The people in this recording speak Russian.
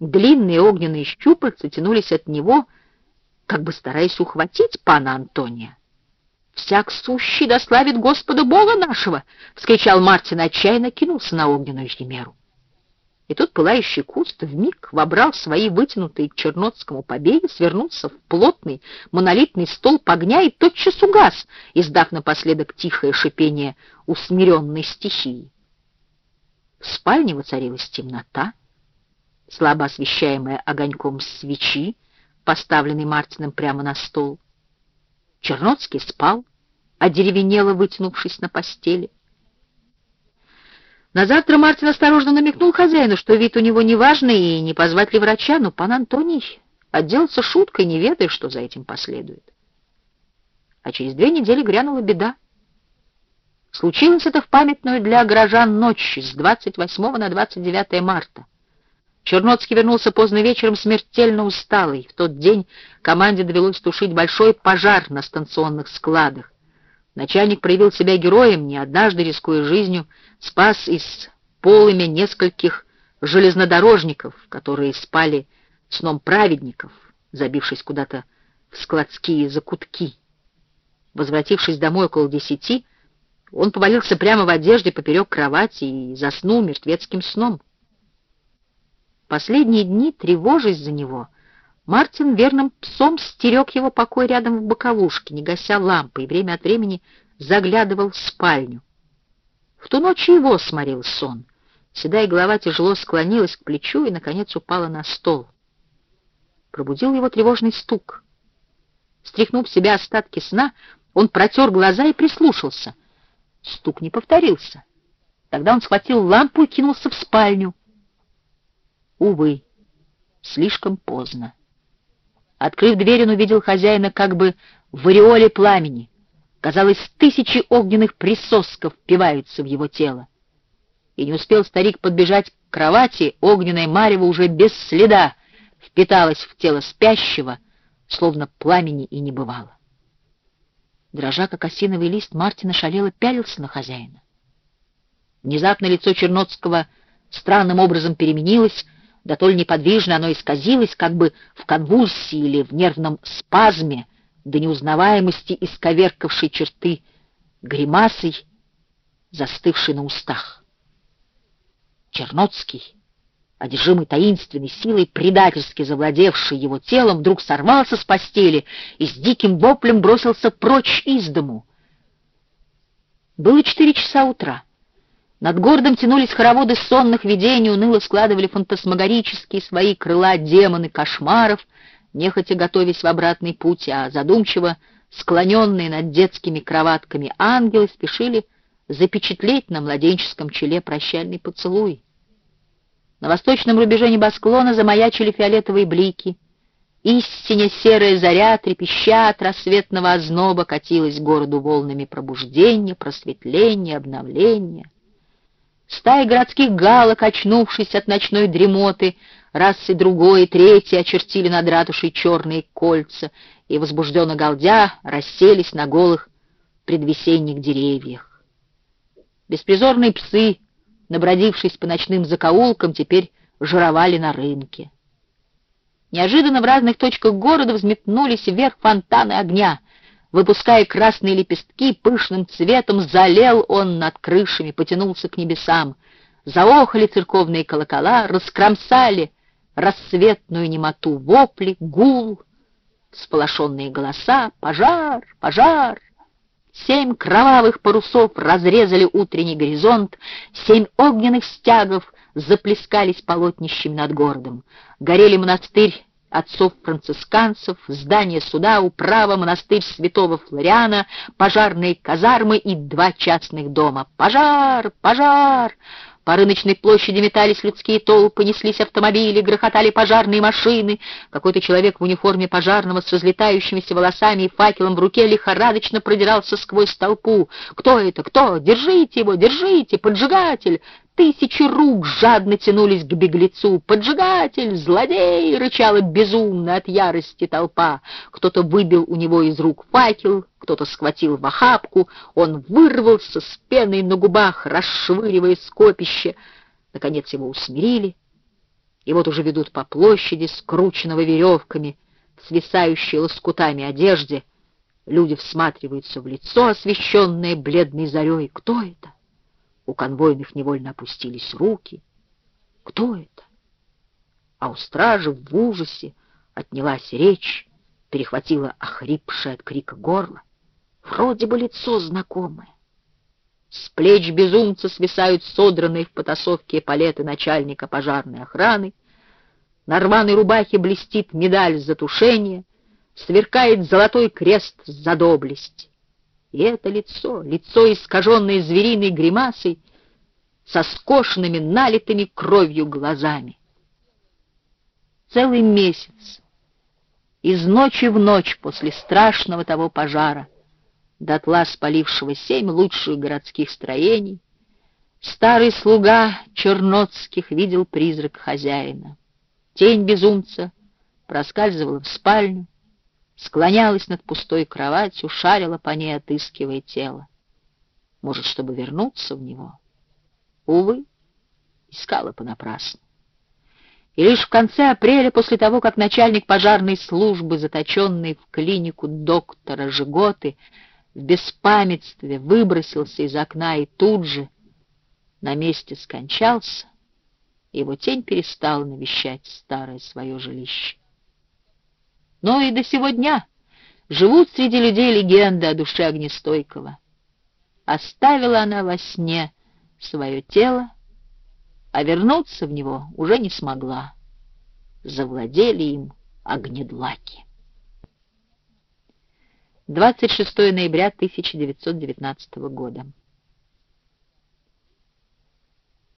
Длинные огненные щупальца тянулись от него, как бы стараясь ухватить пана Антония. «Всяк сущий дославит Господа Бога нашего!» — вскричал Мартин, отчаянно кинулся на огненную химеру. И тут пылающий куст вмиг вобрал свои вытянутые к чернотскому побеге, свернулся в плотный монолитный столб огня и тотчас угас, издав напоследок тихое шипение усмиренной стихии. В спальне воцарилась темнота, слабо освещаемая огоньком свечи, поставленной Мартином прямо на стол. Черноцкий спал, одеревенело вытянувшись на постели. На завтра Мартин осторожно намекнул хозяину, что вид у него неважный и не позвать ли врача, но пан Антоний отделался шуткой, не ведая, что за этим последует. А через две недели грянула беда. Случилось это в памятную для горожан ночь с 28 на 29 марта. Черноцкий вернулся поздно вечером смертельно усталый. В тот день команде довелось тушить большой пожар на станционных складах. Начальник проявил себя героем, не однажды рискуя жизнью, спас из полымя нескольких железнодорожников, которые спали сном праведников, забившись куда-то в складские закутки. Возвратившись домой около десяти, он повалился прямо в одежде поперек кровати и заснул мертвецким сном. Последние дни, тревожась за него, Мартин верным псом стерег его покой рядом в боковушке, не гася лампы, и время от времени заглядывал в спальню. В ту ночь его сморил сон. Седая голова тяжело склонилась к плечу и, наконец, упала на стол. Пробудил его тревожный стук. Стряхнув себя остатки сна, он протер глаза и прислушался. Стук не повторился. Тогда он схватил лампу и кинулся в спальню. Увы, слишком поздно. Открыв дверь, он увидел хозяина как бы в ореоле пламени. Казалось, тысячи огненных присосков впиваются в его тело. И не успел старик подбежать к кровати, огненная марево уже без следа впиталась в тело спящего, словно пламени и не бывало. Дрожа, как осиновый лист, Мартина шалело пялился на хозяина. Внезапно лицо Черноцкого странным образом переменилось, да толь неподвижно оно исказилось, как бы в конвульсии или в нервном спазме, до неузнаваемости исковеркавшей черты гримасой, застывшей на устах. Черноцкий, одержимый таинственной силой, предательски завладевший его телом, вдруг сорвался с постели и с диким воплем бросился прочь из дому. Было четыре часа утра. Над городом тянулись хороводы сонных видений, уныло складывали фантасмагорические свои крыла демоны кошмаров, нехотя готовясь в обратный путь, а задумчиво, склоненные над детскими кроватками ангелы, спешили запечатлеть на младенческом челе прощальный поцелуй. На восточном рубеже небосклона замаячили фиолетовые блики. Истинно серая заря, трепеща от рассветного озноба, катилась городу волнами пробуждения, просветления, обновления. Стаи городских галок, очнувшись от ночной дремоты, раз и другой, и третий очертили над ратушей черные кольца и, возбужденно галдя, расселись на голых предвесенних деревьях. Беспризорные псы, набродившись по ночным закоулкам, теперь жировали на рынке. Неожиданно в разных точках города взметнулись вверх фонтаны огня — Выпуская красные лепестки, пышным цветом залил он над крышами, потянулся к небесам. Заохали церковные колокола, раскромсали рассветную немоту вопли, гул, сполошенные голоса, пожар, пожар. Семь кровавых парусов разрезали утренний горизонт, семь огненных стягов заплескались полотнищем над городом. Горели монастырь отцов-францисканцев, здание суда, управа, монастырь святого Флориана, пожарные казармы и два частных дома. Пожар! Пожар! По рыночной площади метались людские толпы, неслись автомобили, грохотали пожарные машины. Какой-то человек в униформе пожарного с разлетающимися волосами и факелом в руке лихорадочно продирался сквозь толпу. «Кто это? Кто? Держите его! Держите! Поджигатель!» Тысячи рук жадно тянулись к беглецу. «Поджигатель! Злодей!» — рычала безумно от ярости толпа. Кто-то выбил у него из рук факел, кто-то схватил в охапку. Он вырвался с пеной на губах, расшвыривая скопище. Наконец его усмирили. И вот уже ведут по площади, скрученного веревками, свисающей лоскутами одежде. Люди всматриваются в лицо, освещенное бледной зарей. Кто это? У конвойных невольно опустились руки. Кто это? А у стражи в ужасе отнялась речь, перехватила охрипшее от крика горло. Вроде бы лицо знакомое. С плеч безумца свисают содранные в потасовке палеты начальника пожарной охраны. На рваной рубахе блестит медаль за тушение, сверкает золотой крест за доблесть. И это лицо, лицо, искаженное звериной гримасой, со скошенными, налитыми кровью глазами. Целый месяц, из ночи в ночь после страшного того пожара, дотла спалившего семь лучших городских строений, старый слуга Черноцких видел призрак хозяина. Тень безумца проскальзывала в спальню, склонялась над пустой кроватью, шарила по ней, отыскивая тело. Может, чтобы вернуться в него? Увы, искала понапрасну. И лишь в конце апреля, после того, как начальник пожарной службы, заточенный в клинику доктора Жиготы, в беспамятстве выбросился из окна и тут же на месте скончался, его тень перестала навещать старое свое жилище. Но и до сего дня живут среди людей легенды о душе Огнестойкова. Оставила она во сне свое тело, а вернуться в него уже не смогла. Завладели им огнедлаки. 26 ноября 1919 года.